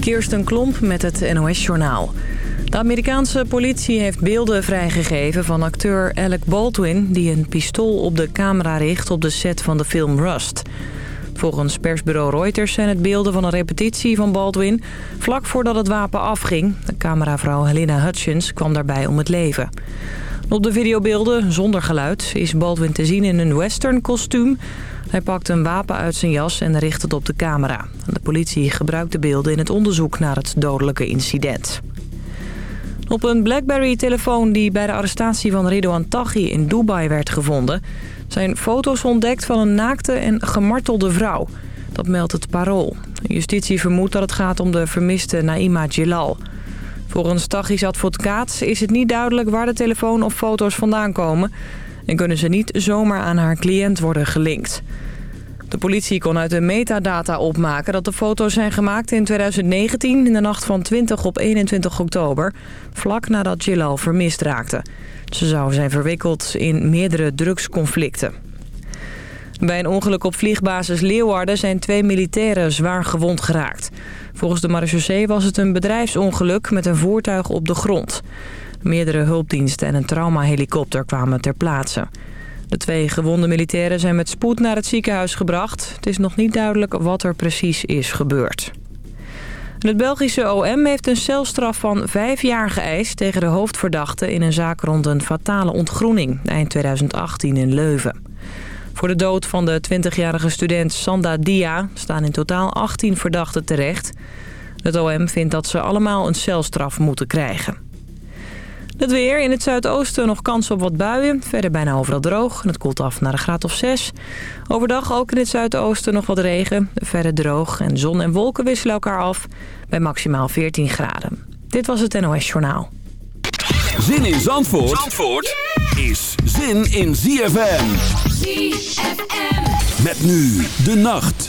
Kirsten Klomp met het NOS-journaal. De Amerikaanse politie heeft beelden vrijgegeven van acteur Alec Baldwin... die een pistool op de camera richt op de set van de film Rust. Volgens persbureau Reuters zijn het beelden van een repetitie van Baldwin... vlak voordat het wapen afging. De cameravrouw Helena Hutchins kwam daarbij om het leven. Op de videobeelden, zonder geluid, is Baldwin te zien in een western kostuum... Hij pakt een wapen uit zijn jas en richt het op de camera. De politie gebruikt de beelden in het onderzoek naar het dodelijke incident. Op een Blackberry-telefoon die bij de arrestatie van Ridouan Taghi in Dubai werd gevonden... zijn foto's ontdekt van een naakte en gemartelde vrouw. Dat meldt het Parool. Justitie vermoedt dat het gaat om de vermiste Naima Jilal. Volgens Taghi's advocaat is het niet duidelijk waar de telefoon of foto's vandaan komen en kunnen ze niet zomaar aan haar cliënt worden gelinkt. De politie kon uit de metadata opmaken dat de foto's zijn gemaakt in 2019... in de nacht van 20 op 21 oktober, vlak nadat Gilal vermist raakte. Ze zou zijn verwikkeld in meerdere drugsconflicten. Bij een ongeluk op vliegbasis Leeuwarden zijn twee militairen zwaar gewond geraakt. Volgens de marechaussee was het een bedrijfsongeluk met een voertuig op de grond. Meerdere hulpdiensten en een traumahelikopter kwamen ter plaatse. De twee gewonde militairen zijn met spoed naar het ziekenhuis gebracht. Het is nog niet duidelijk wat er precies is gebeurd. Het Belgische OM heeft een celstraf van vijf jaar geëist tegen de hoofdverdachte in een zaak rond een fatale ontgroening eind 2018 in Leuven. Voor de dood van de 20-jarige student Sanda Dia staan in totaal 18 verdachten terecht. Het OM vindt dat ze allemaal een celstraf moeten krijgen. Het weer. In het zuidoosten nog kans op wat buien. Verder bijna overal droog. En het koelt af naar een graad of 6. Overdag ook in het zuidoosten nog wat regen. Verder droog. En zon en wolken wisselen elkaar af. Bij maximaal 14 graden. Dit was het NOS Journaal. Zin in Zandvoort, Zandvoort is zin in ZFM. ZFM. Met nu de nacht.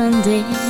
Sunday.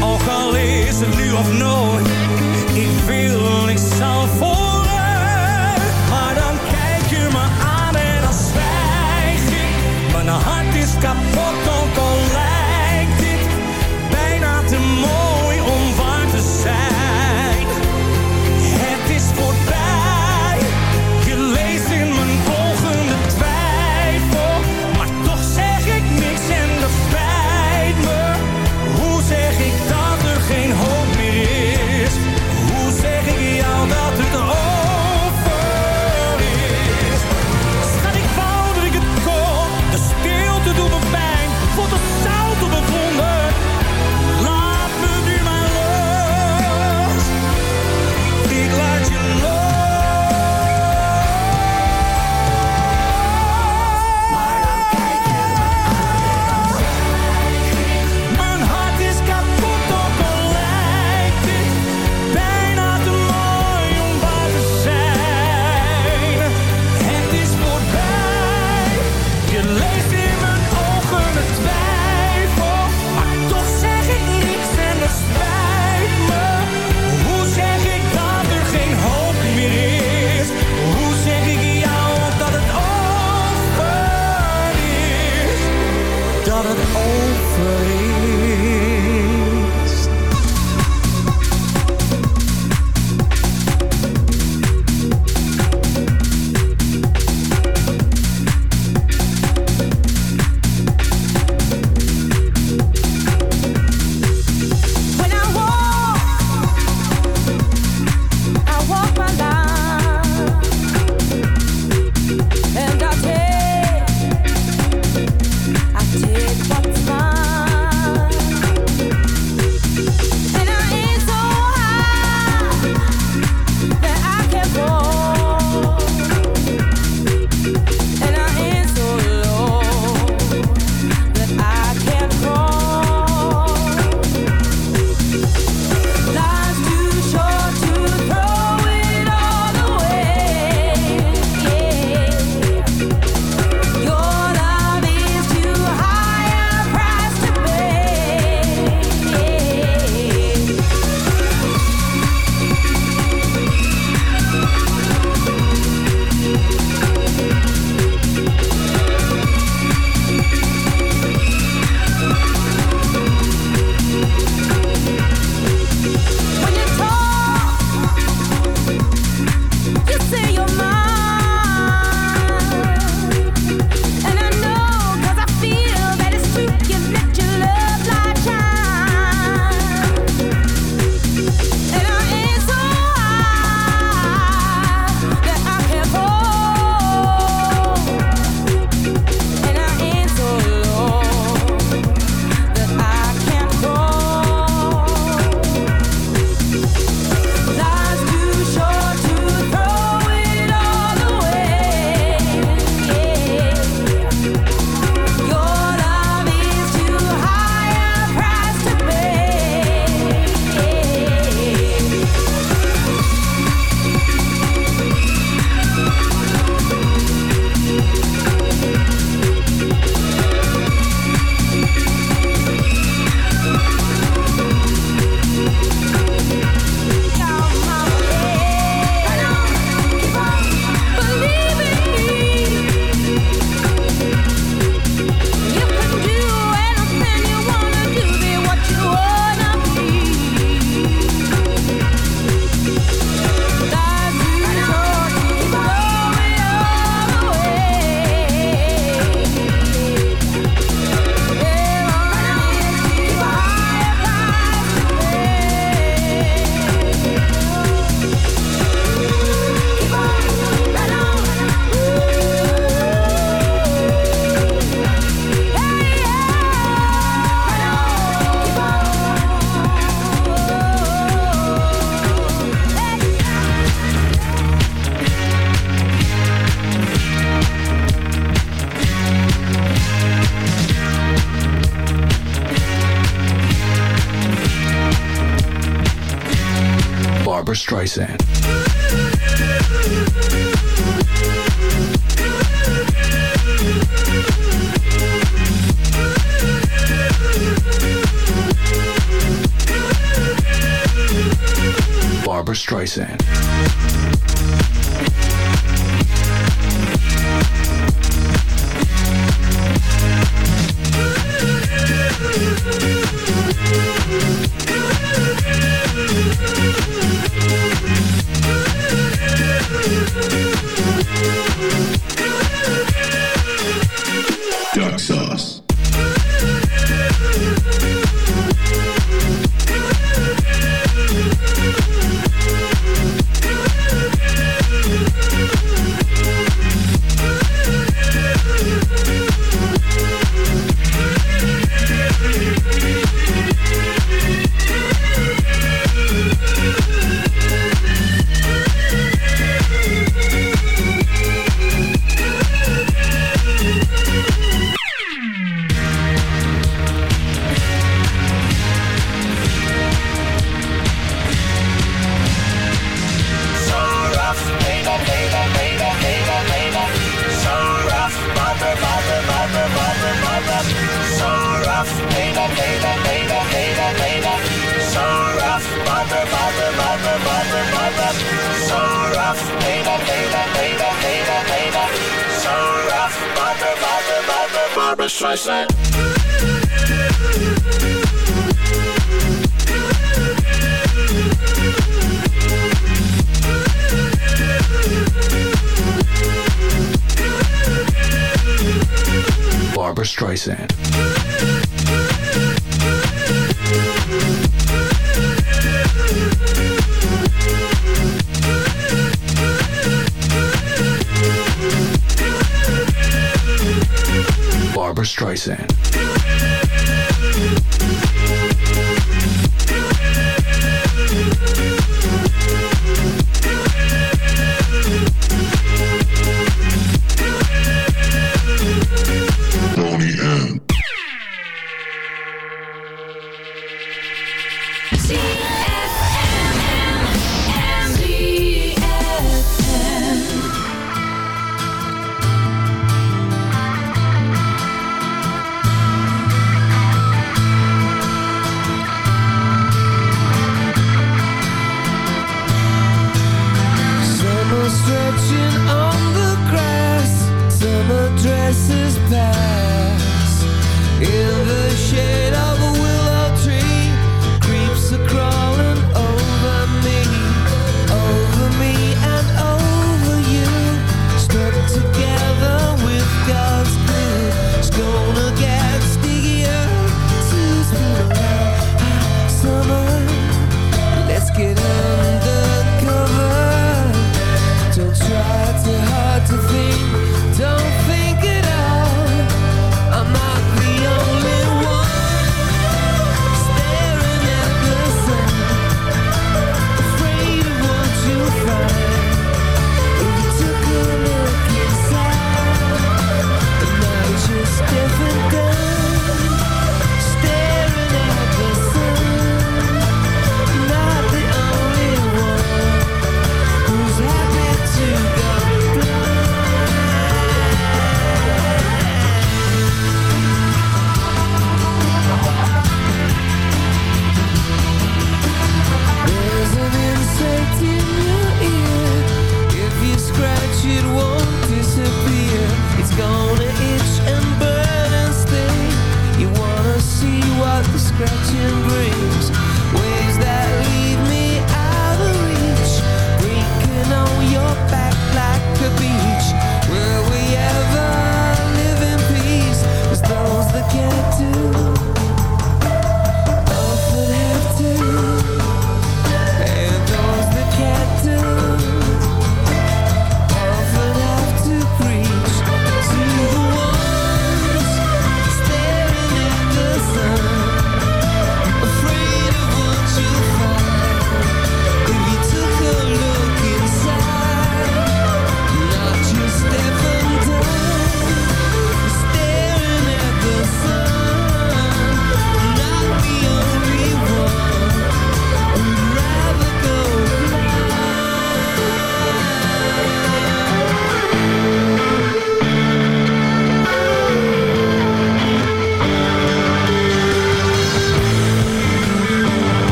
Ook al is het nu of nooit, ik wil, ik zal vooruit.